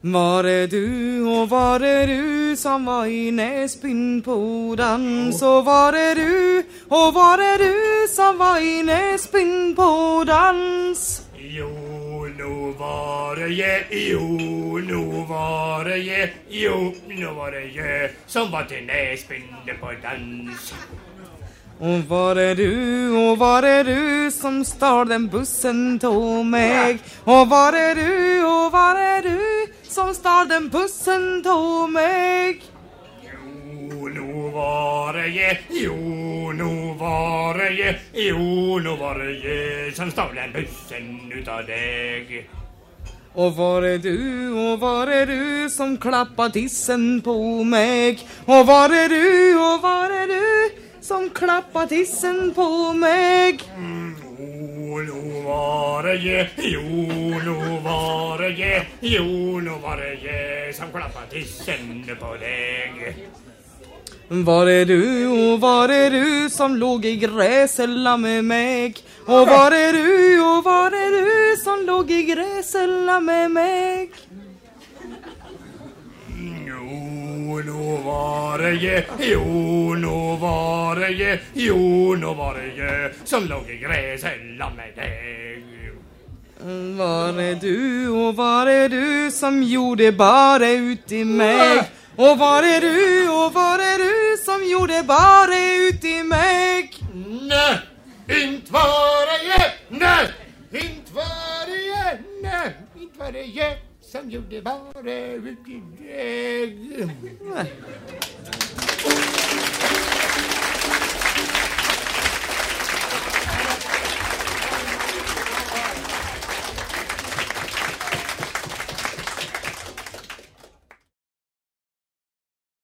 Var är du och var är du som var i Näsbyn på dans? Och var är du och var är du som var i Näsbyn på dans? Jo, nu var det je, jo, nu var det je, jo, nu var det je som var till dans. Och var är du och var är du som stal den bussen tog mig? Och var är du och var är du som stal den bussen tog mig? Jo, nu var det je, jo, nu var det je, jo, nu var det je som stal den bussen utav dig. Och var är du och var är du som klappar tissen på mig? Och var är du och var är du som klappar tissen på mig? Jo, nu var det je, jo, nu var det je, jo, nu var det je som klappade tissen på dig. Var är du och var är du som låg i gräsella med mig? Och var är du och var är du som låg i gräsella med mig? Jo, nu var det je, jo, nu var det je, jo, nu var det je som låg i gräsella med dig. Var är du och var är du som gjorde bara ut i mig? Och var är du och var är du som gjorde bara ut i mig? Nej, inte var det je, nej, inte var det je, nej, inte var det je som gjorde bara ut i. Nej.